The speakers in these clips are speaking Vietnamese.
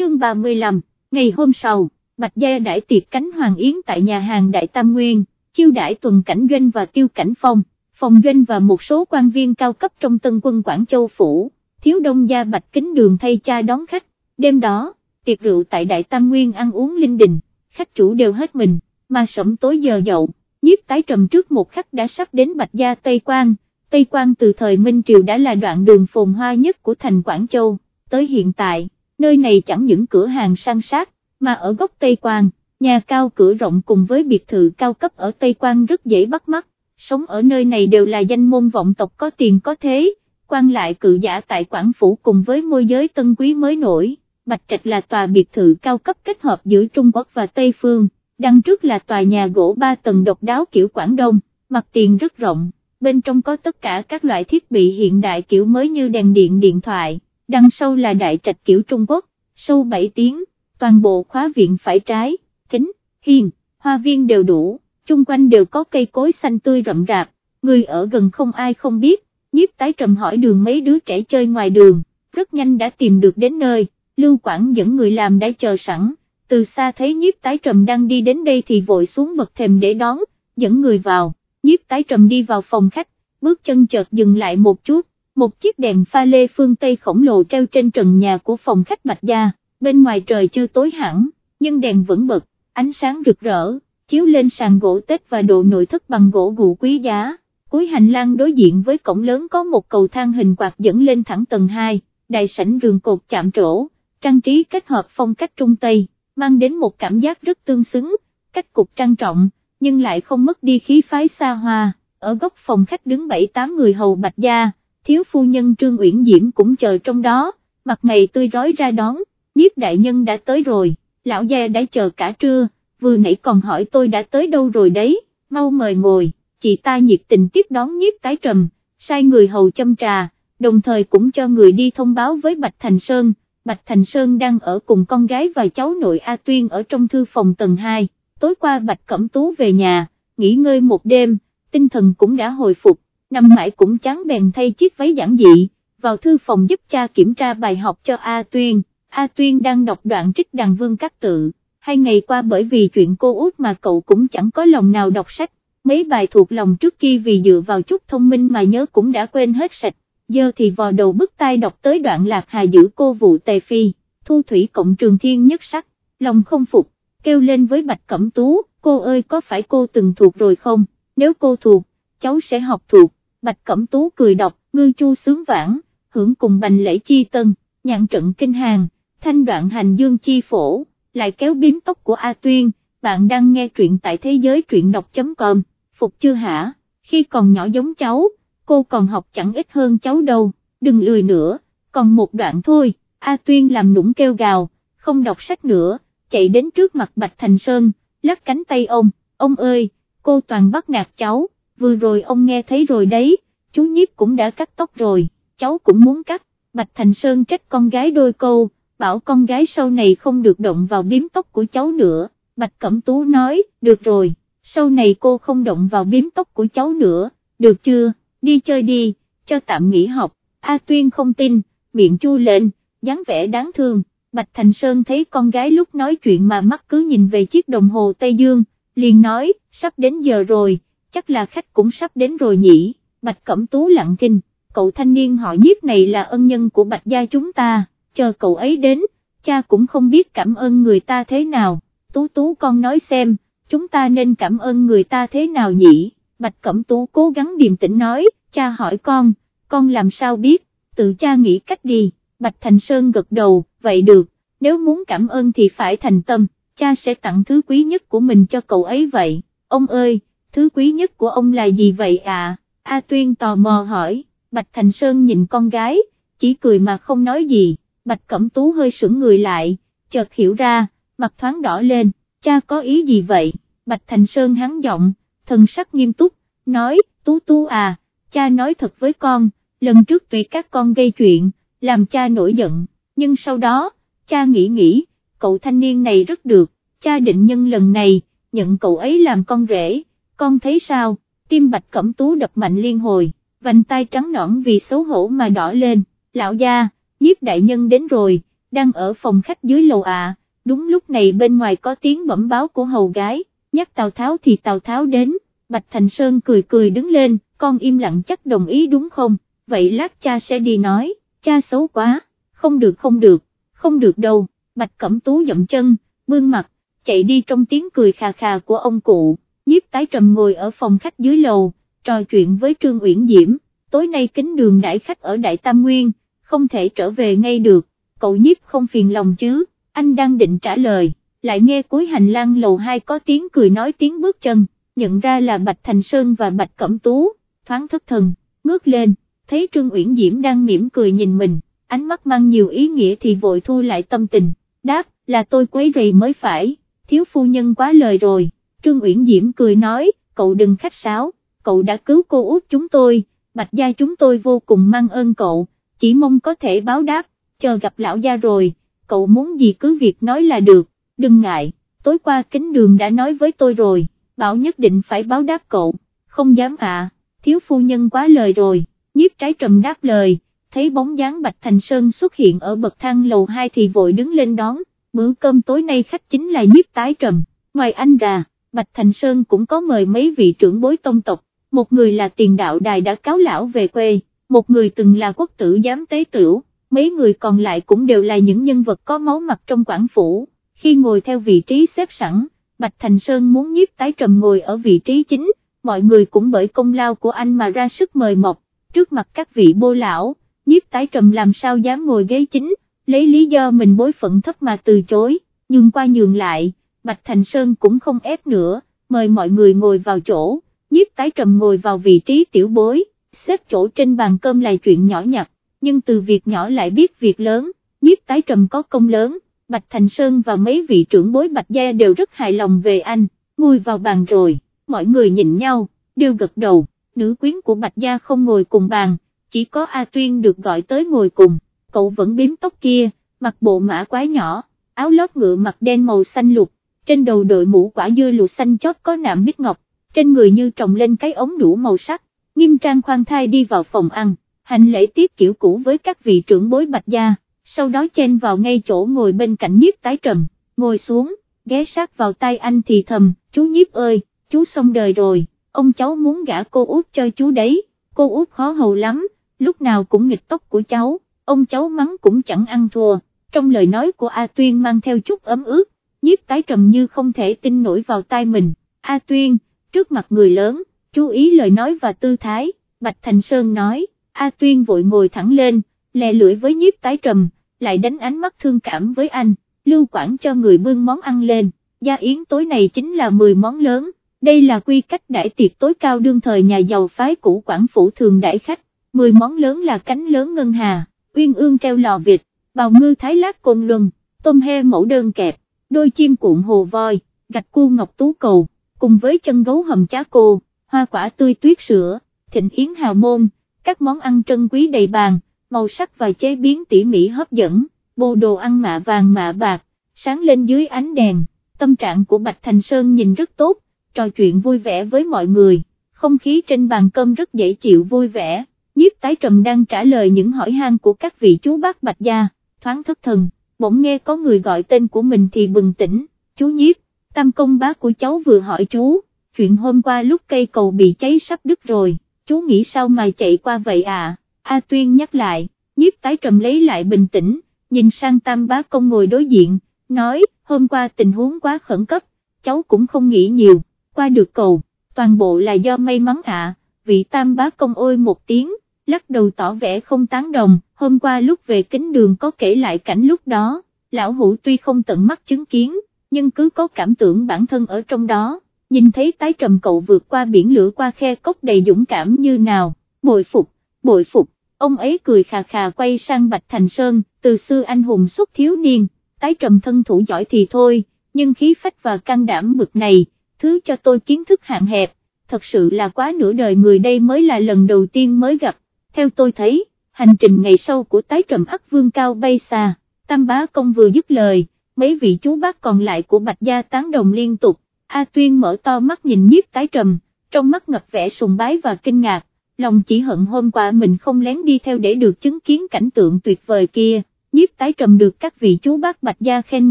chương 35, ngày hôm sau, Bạch Gia đãi tiệc cánh Hoàng Yến tại nhà hàng Đại Tam Nguyên, chiêu đãi tuần cảnh doanh và tiêu cảnh phong, phòng doanh và một số quan viên cao cấp trong tân quân Quảng Châu Phủ, thiếu đông gia Bạch Kính Đường thay cha đón khách, đêm đó, tiệc rượu tại Đại Tam Nguyên ăn uống linh đình, khách chủ đều hết mình, mà sẩm tối giờ dậu, nhiếp tái trầm trước một khắc đã sắp đến Bạch Gia Tây Quang, Tây Quang từ thời Minh Triều đã là đoạn đường phồn hoa nhất của thành Quảng Châu, tới hiện tại, nơi này chẳng những cửa hàng sang sát, mà ở góc Tây Quang, nhà cao cửa rộng cùng với biệt thự cao cấp ở Tây Quang rất dễ bắt mắt, sống ở nơi này đều là danh môn vọng tộc có tiền có thế, quan lại cự giả tại Quảng Phủ cùng với môi giới tân quý mới nổi, Bạch Trạch là tòa biệt thự cao cấp kết hợp giữa Trung Quốc và Tây Phương, đằng trước là tòa nhà gỗ ba tầng độc đáo kiểu Quảng Đông, mặt tiền rất rộng, bên trong có tất cả các loại thiết bị hiện đại kiểu mới như đèn điện điện thoại, đằng sau là đại trạch kiểu Trung Quốc, sâu 7 tiếng, toàn bộ khóa viện phải trái, kính, hiền, hoa viên đều đủ, chung quanh đều có cây cối xanh tươi rậm rạp, người ở gần không ai không biết, nhiếp tái trầm hỏi đường mấy đứa trẻ chơi ngoài đường, rất nhanh đã tìm được đến nơi, Lưu Quảng dẫn người làm đã chờ sẵn, từ xa thấy nhiếp tái trầm đang đi đến đây thì vội xuống bậc thềm để đón, dẫn người vào, nhiếp tái trầm đi vào phòng khách, bước chân chợt dừng lại một chút, một chiếc đèn pha lê phương Tây khổng lồ treo trên trần nhà của phòng khách Bạch Gia, bên ngoài trời chưa tối hẳn, nhưng đèn vẫn bật, ánh sáng rực rỡ, chiếu lên sàn gỗ Tết và đồ nội thất bằng gỗ gụ quý giá. Cuối hành lang đối diện với cổng lớn có một cầu thang hình quạt dẫn lên thẳng tầng 2, đại sảnh rường cột chạm trổ, trang trí kết hợp phong cách Trung Tây, mang đến một cảm giác rất tương xứng, cách cục trang trọng, nhưng lại không mất đi khí phái xa hoa, ở góc phòng khách đứng 7-8 người hầu bạch gia, thiếu phu nhân Trương Uyển Diễm cũng chờ trong đó, mặt mày tươi rói ra đón, nhiếp đại nhân đã tới rồi, lão gia đã chờ cả trưa, vừa nãy còn hỏi tôi đã tới đâu rồi đấy, mau mời ngồi, chị ta nhiệt tình tiếp đón nhiếp tái trầm, sai người hầu châm trà, đồng thời cũng cho người đi thông báo với Bạch Thành Sơn, Bạch Thành Sơn đang ở cùng con gái và cháu nội A Tuyên ở trong thư phòng tầng 2, tối qua Bạch Cẩm Tú về nhà, nghỉ ngơi một đêm, tinh thần cũng đã hồi phục, nằm mãi cũng chán bèn thay chiếc váy giản dị, vào thư phòng giúp cha kiểm tra bài học cho A Tuyên, A Tuyên đang đọc đoạn trích đàn vương các tự, hai ngày qua bởi vì chuyện cô út mà cậu cũng chẳng có lòng nào đọc sách, mấy bài thuộc lòng trước kia vì dựa vào chút thông minh mà nhớ cũng đã quên hết sạch. Giờ thì vò đầu bức tai đọc tới đoạn lạc hà giữ cô vụ tề phi, thu thủy cộng trường thiên nhất sắc, lòng không phục, kêu lên với Bạch Cẩm Tú, cô ơi có phải cô từng thuộc rồi không, nếu cô thuộc, cháu sẽ học thuộc, Bạch Cẩm Tú cười đọc, ngư chu sướng vãng, hưởng cùng bành lễ chi tân, nhạn trận kinh hàng, thanh đoạn hành dương chi phổ, lại kéo biếm tóc của A Tuyên, bạn đang nghe truyện tại thế giới truyện đọc.com, phục chưa hả, khi còn nhỏ giống cháu cô còn học chẳng ít hơn cháu đâu, đừng lười nữa, còn một đoạn thôi, A Tuyên làm nũng kêu gào, không đọc sách nữa, chạy đến trước mặt Bạch Thành Sơn, lắc cánh tay ông, ông ơi, cô toàn bắt nạt cháu, vừa rồi ông nghe thấy rồi đấy, chú nhiếp cũng đã cắt tóc rồi, cháu cũng muốn cắt, Bạch Thành Sơn trách con gái đôi câu, bảo con gái sau này không được động vào biếm tóc của cháu nữa, Bạch Cẩm Tú nói, được rồi, sau này cô không động vào biếm tóc của cháu nữa, được chưa? đi chơi đi, cho tạm nghỉ học, A Tuyên không tin, miệng chu lên, dáng vẻ đáng thương, Bạch Thành Sơn thấy con gái lúc nói chuyện mà mắt cứ nhìn về chiếc đồng hồ Tây Dương, liền nói, sắp đến giờ rồi, chắc là khách cũng sắp đến rồi nhỉ, Bạch Cẩm Tú lặng kinh, cậu thanh niên họ nhiếp này là ân nhân của Bạch gia chúng ta, chờ cậu ấy đến, cha cũng không biết cảm ơn người ta thế nào, Tú Tú con nói xem, chúng ta nên cảm ơn người ta thế nào nhỉ? Bạch Cẩm Tú cố gắng điềm tĩnh nói, cha hỏi con, con làm sao biết, tự cha nghĩ cách đi, Bạch Thành Sơn gật đầu, vậy được, nếu muốn cảm ơn thì phải thành tâm, cha sẽ tặng thứ quý nhất của mình cho cậu ấy vậy, ông ơi, thứ quý nhất của ông là gì vậy à, A Tuyên tò mò hỏi, Bạch Thành Sơn nhìn con gái, chỉ cười mà không nói gì, Bạch Cẩm Tú hơi sững người lại, chợt hiểu ra, mặt thoáng đỏ lên, cha có ý gì vậy, Bạch Thành Sơn hắn giọng, thần sắc nghiêm túc, nói, tú tú à, cha nói thật với con, lần trước tùy các con gây chuyện, làm cha nổi giận, nhưng sau đó, cha nghĩ nghĩ, cậu thanh niên này rất được, cha định nhân lần này, nhận cậu ấy làm con rể, con thấy sao, tim bạch cẩm tú đập mạnh liên hồi, vành tay trắng nõn vì xấu hổ mà đỏ lên, lão gia, nhiếp đại nhân đến rồi, đang ở phòng khách dưới lầu ạ, đúng lúc này bên ngoài có tiếng bẩm báo của hầu gái, nhắc Tào Tháo thì Tào Tháo đến, Bạch Thành Sơn cười cười đứng lên, con im lặng chắc đồng ý đúng không, vậy lát cha sẽ đi nói, cha xấu quá, không được không được, không được đâu, Bạch Cẩm Tú dậm chân, bương mặt, chạy đi trong tiếng cười khà khà của ông cụ, nhiếp tái trầm ngồi ở phòng khách dưới lầu, trò chuyện với Trương Uyển Diễm, tối nay kính đường đãi khách ở Đại Tam Nguyên, không thể trở về ngay được, cậu nhiếp không phiền lòng chứ, anh đang định trả lời, lại nghe cuối hành lang lầu hai có tiếng cười nói tiếng bước chân, nhận ra là Bạch Thành Sơn và Bạch Cẩm Tú, thoáng thất thần, ngước lên, thấy Trương Uyển Diễm đang mỉm cười nhìn mình, ánh mắt mang nhiều ý nghĩa thì vội thu lại tâm tình, đáp, là tôi quấy rầy mới phải, thiếu phu nhân quá lời rồi, Trương Uyển Diễm cười nói, cậu đừng khách sáo, cậu đã cứu cô út chúng tôi, Bạch gia chúng tôi vô cùng mang ơn cậu, chỉ mong có thể báo đáp, chờ gặp lão gia rồi, cậu muốn gì cứ việc nói là được, đừng ngại, tối qua kính đường đã nói với tôi rồi, bảo nhất định phải báo đáp cậu, không dám à, thiếu phu nhân quá lời rồi, nhiếp trái trầm đáp lời, thấy bóng dáng Bạch Thành Sơn xuất hiện ở bậc thang lầu 2 thì vội đứng lên đón, bữa cơm tối nay khách chính là nhiếp tái trầm, ngoài anh ra, Bạch Thành Sơn cũng có mời mấy vị trưởng bối tông tộc, một người là tiền đạo đài đã cáo lão về quê, một người từng là quốc tử giám tế tửu, mấy người còn lại cũng đều là những nhân vật có máu mặt trong quảng phủ, khi ngồi theo vị trí xếp sẵn, Bạch Thành Sơn muốn nhiếp tái trầm ngồi ở vị trí chính, mọi người cũng bởi công lao của anh mà ra sức mời mọc, trước mặt các vị bô lão, nhiếp tái trầm làm sao dám ngồi ghế chính, lấy lý do mình bối phận thấp mà từ chối, nhưng qua nhường lại, Bạch Thành Sơn cũng không ép nữa, mời mọi người ngồi vào chỗ, nhiếp tái trầm ngồi vào vị trí tiểu bối, xếp chỗ trên bàn cơm là chuyện nhỏ nhặt, nhưng từ việc nhỏ lại biết việc lớn, nhiếp tái trầm có công lớn, Bạch Thành Sơn và mấy vị trưởng bối Bạch Gia đều rất hài lòng về anh, ngồi vào bàn rồi, mọi người nhìn nhau, đều gật đầu, nữ quyến của Bạch Gia không ngồi cùng bàn, chỉ có A Tuyên được gọi tới ngồi cùng, cậu vẫn biếm tóc kia, mặc bộ mã quái nhỏ, áo lót ngựa mặt đen màu xanh lục, trên đầu đội mũ quả dưa lụa xanh chót có nạm mít ngọc, trên người như trồng lên cái ống đủ màu sắc, nghiêm trang khoan thai đi vào phòng ăn, hành lễ tiết kiểu cũ với các vị trưởng bối bạch gia, sau đó chen vào ngay chỗ ngồi bên cạnh nhiếp tái trầm, ngồi xuống, ghé sát vào tay anh thì thầm, chú nhiếp ơi, chú xong đời rồi, ông cháu muốn gả cô út cho chú đấy, cô út khó hầu lắm, lúc nào cũng nghịch tóc của cháu, ông cháu mắng cũng chẳng ăn thua, trong lời nói của A Tuyên mang theo chút ấm ướt, nhiếp tái trầm như không thể tin nổi vào tai mình, A Tuyên, trước mặt người lớn, chú ý lời nói và tư thái, Bạch Thành Sơn nói, A Tuyên vội ngồi thẳng lên, lè lưỡi với nhiếp tái trầm, lại đánh ánh mắt thương cảm với anh, lưu quản cho người bưng món ăn lên, gia yến tối này chính là 10 món lớn, đây là quy cách đãi tiệc tối cao đương thời nhà giàu phái cũ quản phủ thường đãi khách, 10 món lớn là cánh lớn ngân hà, uyên ương treo lò vịt, bào ngư thái lát côn luân, tôm he mẫu đơn kẹp, đôi chim cuộn hồ voi, gạch cu ngọc tú cầu, cùng với chân gấu hầm chá cô, hoa quả tươi tuyết sữa, thịnh yến hào môn, các món ăn trân quý đầy bàn, màu sắc và chế biến tỉ mỉ hấp dẫn, bộ đồ ăn mạ vàng mạ bạc, sáng lên dưới ánh đèn, tâm trạng của Bạch Thành Sơn nhìn rất tốt, trò chuyện vui vẻ với mọi người, không khí trên bàn cơm rất dễ chịu vui vẻ, nhiếp tái trầm đang trả lời những hỏi han của các vị chú bác Bạch Gia, thoáng thất thần, bỗng nghe có người gọi tên của mình thì bừng tỉnh, chú nhiếp, tam công bá của cháu vừa hỏi chú, chuyện hôm qua lúc cây cầu bị cháy sắp đứt rồi, chú nghĩ sao mà chạy qua vậy à, A Tuyên nhắc lại, nhiếp tái trầm lấy lại bình tĩnh, nhìn sang tam bá công ngồi đối diện, nói, hôm qua tình huống quá khẩn cấp, cháu cũng không nghĩ nhiều, qua được cầu, toàn bộ là do may mắn ạ, vị tam bá công ôi một tiếng, lắc đầu tỏ vẻ không tán đồng, hôm qua lúc về kính đường có kể lại cảnh lúc đó, lão hủ tuy không tận mắt chứng kiến, nhưng cứ có cảm tưởng bản thân ở trong đó, nhìn thấy tái trầm cậu vượt qua biển lửa qua khe cốc đầy dũng cảm như nào, bội phục, bội phục, ông ấy cười khà khà quay sang Bạch Thành Sơn, từ xưa anh hùng xuất thiếu niên, tái trầm thân thủ giỏi thì thôi, nhưng khí phách và can đảm bực này, thứ cho tôi kiến thức hạn hẹp, thật sự là quá nửa đời người đây mới là lần đầu tiên mới gặp, theo tôi thấy, hành trình ngày sau của tái trầm ắt vương cao bay xa, tam bá công vừa dứt lời, mấy vị chú bác còn lại của Bạch Gia tán đồng liên tục, A Tuyên mở to mắt nhìn nhiếp tái trầm, trong mắt ngập vẻ sùng bái và kinh ngạc, lòng chỉ hận hôm qua mình không lén đi theo để được chứng kiến cảnh tượng tuyệt vời kia, nhiếp tái trầm được các vị chú bác Bạch Gia khen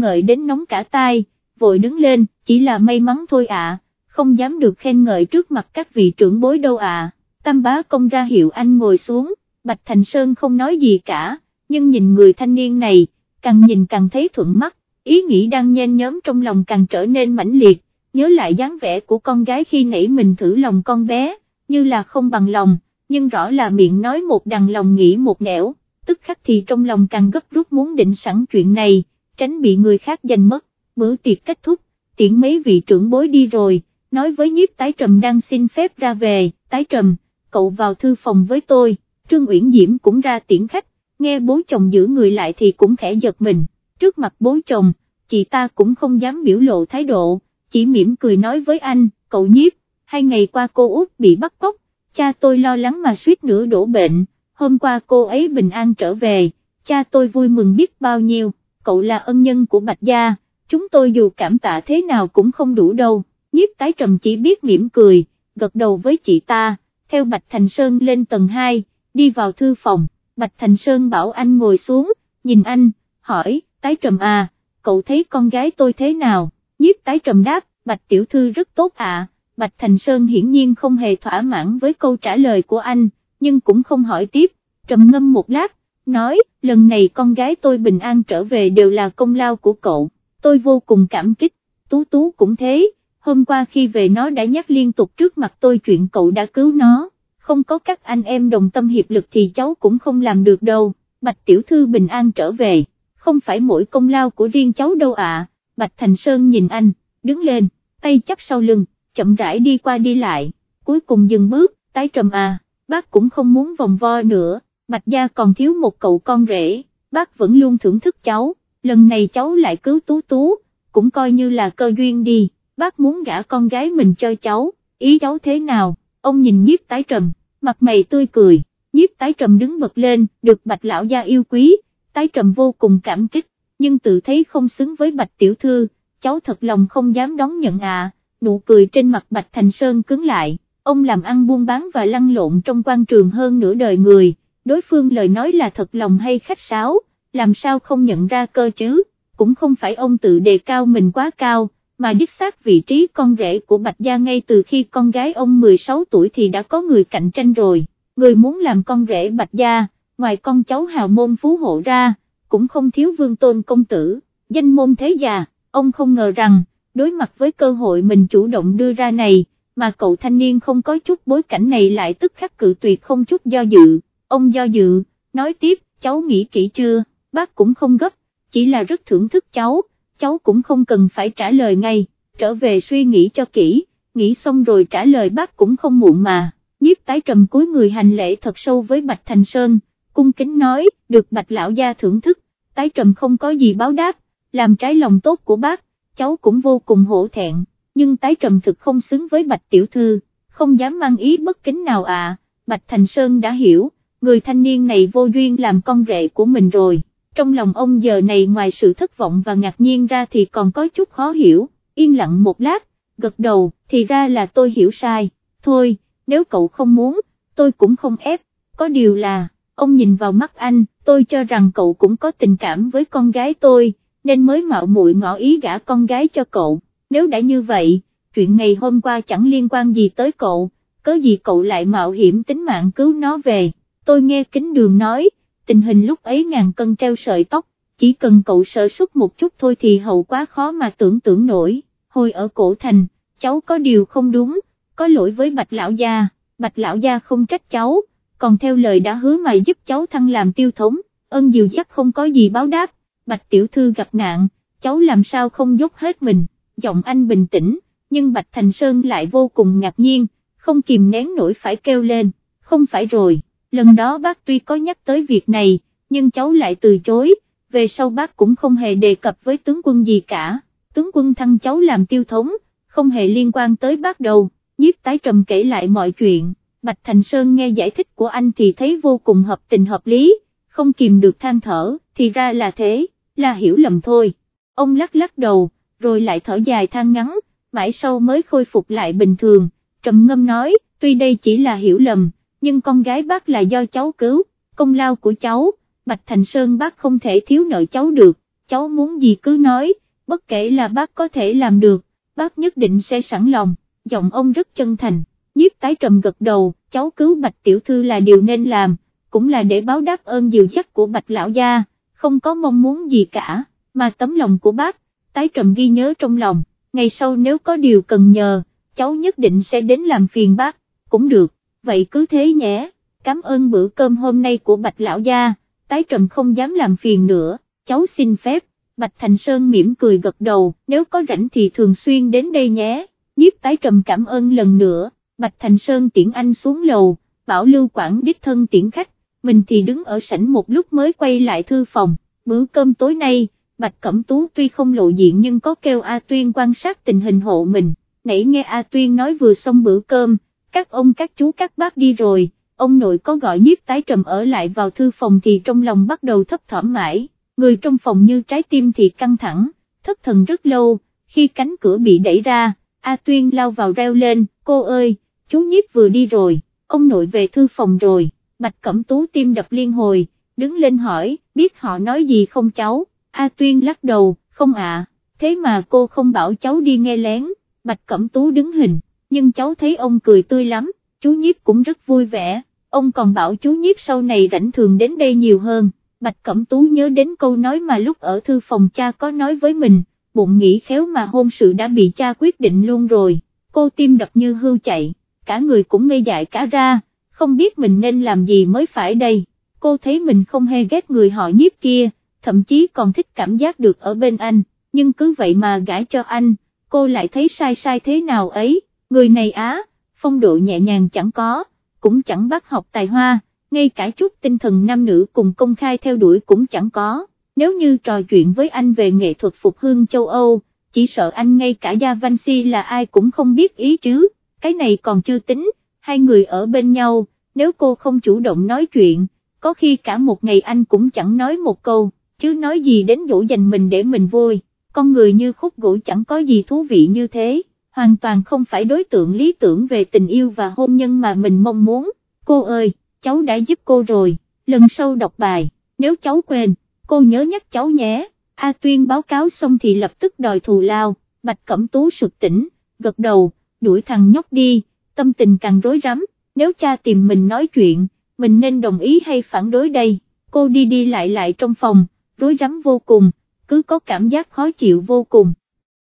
ngợi đến nóng cả tai, vội đứng lên, chỉ là may mắn thôi ạ, không dám được khen ngợi trước mặt các vị trưởng bối đâu ạ, tam bá công ra hiệu anh ngồi xuống, Bạch Thành Sơn không nói gì cả, nhưng nhìn người thanh niên này, càng nhìn càng thấy thuận mắt, ý nghĩ đang nhen nhóm trong lòng càng trở nên mãnh liệt, nhớ lại dáng vẻ của con gái khi nãy mình thử lòng con bé, như là không bằng lòng, nhưng rõ là miệng nói một đằng lòng nghĩ một nẻo, tức khắc thì trong lòng càng gấp rút muốn định sẵn chuyện này, tránh bị người khác giành mất, bữa tiệc kết thúc, tiễn mấy vị trưởng bối đi rồi, nói với nhiếp tái trầm đang xin phép ra về, tái trầm, cậu vào thư phòng với tôi, Trương Uyển Diễm cũng ra tiễn khách, nghe bố chồng giữ người lại thì cũng khẽ giật mình, trước mặt bố chồng, chị ta cũng không dám biểu lộ thái độ, chỉ mỉm cười nói với anh, cậu nhiếp, hai ngày qua cô út bị bắt cóc, cha tôi lo lắng mà suýt nữa đổ bệnh, hôm qua cô ấy bình an trở về, cha tôi vui mừng biết bao nhiêu, cậu là ân nhân của Bạch Gia, chúng tôi dù cảm tạ thế nào cũng không đủ đâu, nhiếp tái trầm chỉ biết mỉm cười, gật đầu với chị ta, theo Bạch Thành Sơn lên tầng 2, đi vào thư phòng, Bạch Thành Sơn bảo anh ngồi xuống, nhìn anh, hỏi, tái trầm à, cậu thấy con gái tôi thế nào, nhiếp tái trầm đáp, Bạch Tiểu Thư rất tốt ạ, Bạch Thành Sơn hiển nhiên không hề thỏa mãn với câu trả lời của anh, nhưng cũng không hỏi tiếp, trầm ngâm một lát, nói, lần này con gái tôi bình an trở về đều là công lao của cậu, tôi vô cùng cảm kích, Tú Tú cũng thế, hôm qua khi về nó đã nhắc liên tục trước mặt tôi chuyện cậu đã cứu nó, không có các anh em đồng tâm hiệp lực thì cháu cũng không làm được đâu, Bạch Tiểu Thư bình an trở về, không phải mỗi công lao của riêng cháu đâu ạ, Bạch Thành Sơn nhìn anh, đứng lên, tay chắp sau lưng, chậm rãi đi qua đi lại, cuối cùng dừng bước, tái trầm à, bác cũng không muốn vòng vo nữa, Bạch Gia còn thiếu một cậu con rể, bác vẫn luôn thưởng thức cháu, lần này cháu lại cứu Tú Tú, cũng coi như là cơ duyên đi, bác muốn gả con gái mình cho cháu, ý cháu thế nào, ông nhìn nhiếp tái trầm, mặt mày tươi cười, nhiếp tái trầm đứng bật lên, được Bạch Lão Gia yêu quý, tái trầm vô cùng cảm kích, nhưng tự thấy không xứng với Bạch Tiểu Thư, cháu thật lòng không dám đón nhận à, nụ cười trên mặt Bạch Thành Sơn cứng lại, ông làm ăn buôn bán và lăn lộn trong quan trường hơn nửa đời người, đối phương lời nói là thật lòng hay khách sáo, làm sao không nhận ra cơ chứ, cũng không phải ông tự đề cao mình quá cao, mà đích xác vị trí con rể của Bạch Gia ngay từ khi con gái ông 16 tuổi thì đã có người cạnh tranh rồi, người muốn làm con rể Bạch Gia, ngoài con cháu hào môn phú hộ ra, cũng không thiếu vương tôn công tử, danh môn thế già, ông không ngờ rằng, đối mặt với cơ hội mình chủ động đưa ra này, mà cậu thanh niên không có chút bối cảnh này lại tức khắc cự tuyệt không chút do dự, ông do dự, nói tiếp, cháu nghĩ kỹ chưa, bác cũng không gấp, chỉ là rất thưởng thức cháu, cháu cũng không cần phải trả lời ngay, trở về suy nghĩ cho kỹ, nghĩ xong rồi trả lời bác cũng không muộn mà, nhiếp tái trầm cuối người hành lễ thật sâu với Bạch Thành Sơn, cung kính nói, được Bạch Lão Gia thưởng thức, tái trầm không có gì báo đáp, làm trái lòng tốt của bác, cháu cũng vô cùng hổ thẹn, nhưng tái trầm thực không xứng với Bạch Tiểu Thư, không dám mang ý bất kính nào à, Bạch Thành Sơn đã hiểu, người thanh niên này vô duyên làm con rể của mình rồi, trong lòng ông giờ này ngoài sự thất vọng và ngạc nhiên ra thì còn có chút khó hiểu, yên lặng một lát, gật đầu, thì ra là tôi hiểu sai, thôi, nếu cậu không muốn, tôi cũng không ép, có điều là, ông nhìn vào mắt anh, tôi cho rằng cậu cũng có tình cảm với con gái tôi, nên mới mạo muội ngỏ ý gả con gái cho cậu, nếu đã như vậy, chuyện ngày hôm qua chẳng liên quan gì tới cậu, có gì cậu lại mạo hiểm tính mạng cứu nó về, tôi nghe kính đường nói, tình hình lúc ấy ngàn cân treo sợi tóc, chỉ cần cậu sợ xuất một chút thôi thì hậu quá khó mà tưởng tượng nổi, hồi ở cổ thành, cháu có điều không đúng, có lỗi với bạch lão gia, bạch lão gia không trách cháu, còn theo lời đã hứa mà giúp cháu thăng làm tiêu thống, ân dìu dắt không có gì báo đáp, bạch tiểu thư gặp nạn, cháu làm sao không dốc hết mình, giọng anh bình tĩnh, nhưng bạch thành sơn lại vô cùng ngạc nhiên, không kìm nén nổi phải kêu lên, không phải rồi, lần đó bác tuy có nhắc tới việc này, nhưng cháu lại từ chối, về sau bác cũng không hề đề cập với tướng quân gì cả, tướng quân thăng cháu làm tiêu thống, không hề liên quan tới bác đâu, nhiếp tái trầm kể lại mọi chuyện, Bạch Thành Sơn nghe giải thích của anh thì thấy vô cùng hợp tình hợp lý, không kìm được than thở, thì ra là thế, là hiểu lầm thôi, ông lắc lắc đầu, rồi lại thở dài than ngắn, mãi sau mới khôi phục lại bình thường, trầm ngâm nói, tuy đây chỉ là hiểu lầm, nhưng con gái bác là do cháu cứu, công lao của cháu, Bạch Thành Sơn bác không thể thiếu nợ cháu được, cháu muốn gì cứ nói, bất kể là bác có thể làm được, bác nhất định sẽ sẵn lòng, giọng ông rất chân thành, nhiếp tái trầm gật đầu, cháu cứu Bạch Tiểu Thư là điều nên làm, cũng là để báo đáp ơn dìu dắt của Bạch Lão Gia, không có mong muốn gì cả, mà tấm lòng của bác, tái trầm ghi nhớ trong lòng, ngày sau nếu có điều cần nhờ, cháu nhất định sẽ đến làm phiền bác, cũng được, vậy cứ thế nhé, cảm ơn bữa cơm hôm nay của Bạch Lão Gia, tái trầm không dám làm phiền nữa, cháu xin phép, Bạch Thành Sơn mỉm cười gật đầu, nếu có rảnh thì thường xuyên đến đây nhé, nhiếp tái trầm cảm ơn lần nữa, Bạch Thành Sơn tiễn anh xuống lầu, bảo Lưu quản đích thân tiễn khách, mình thì đứng ở sảnh một lúc mới quay lại thư phòng, bữa cơm tối nay, Bạch Cẩm Tú tuy không lộ diện nhưng có kêu A Tuyên quan sát tình hình hộ mình, nãy nghe A Tuyên nói vừa xong bữa cơm, các ông các chú các bác đi rồi, ông nội có gọi nhiếp tái trầm ở lại vào thư phòng thì trong lòng bắt đầu thấp thỏm mãi, người trong phòng như trái tim thì căng thẳng, thất thần rất lâu, khi cánh cửa bị đẩy ra, A Tuyên lao vào reo lên, cô ơi, chú nhiếp vừa đi rồi, ông nội về thư phòng rồi, Bạch Cẩm Tú tim đập liên hồi, đứng lên hỏi, biết họ nói gì không cháu, A Tuyên lắc đầu, không ạ, thế mà cô không bảo cháu đi nghe lén, Bạch Cẩm Tú đứng hình, nhưng cháu thấy ông cười tươi lắm, chú nhiếp cũng rất vui vẻ, ông còn bảo chú nhiếp sau này rảnh thường đến đây nhiều hơn, Bạch Cẩm Tú nhớ đến câu nói mà lúc ở thư phòng cha có nói với mình, bụng nghĩ khéo mà hôn sự đã bị cha quyết định luôn rồi, cô tim đập như hưu chạy, cả người cũng ngây dại cả ra, không biết mình nên làm gì mới phải đây, cô thấy mình không hề ghét người họ nhiếp kia, thậm chí còn thích cảm giác được ở bên anh, nhưng cứ vậy mà gãi cho anh, cô lại thấy sai sai thế nào ấy, người này á, phong độ nhẹ nhàng chẳng có, cũng chẳng bắt học tài hoa, ngay cả chút tinh thần nam nữ cùng công khai theo đuổi cũng chẳng có, nếu như trò chuyện với anh về nghệ thuật phục hương châu Âu, chỉ sợ anh ngay cả Gia Văn Si là ai cũng không biết ý chứ, cái này còn chưa tính, hai người ở bên nhau, nếu cô không chủ động nói chuyện, có khi cả một ngày anh cũng chẳng nói một câu, chứ nói gì đến dỗ dành mình để mình vui, con người như khúc gỗ chẳng có gì thú vị như thế, hoàn toàn không phải đối tượng lý tưởng về tình yêu và hôn nhân mà mình mong muốn, cô ơi, cháu đã giúp cô rồi, lần sau đọc bài, nếu cháu quên, cô nhớ nhắc cháu nhé, A Tuyên báo cáo xong thì lập tức đòi thù lao, Bạch Cẩm Tú sực tỉnh, gật đầu, đuổi thằng nhóc đi, tâm tình càng rối rắm, nếu cha tìm mình nói chuyện, mình nên đồng ý hay phản đối đây, cô đi đi lại lại trong phòng, rối rắm vô cùng, cứ có cảm giác khó chịu vô cùng.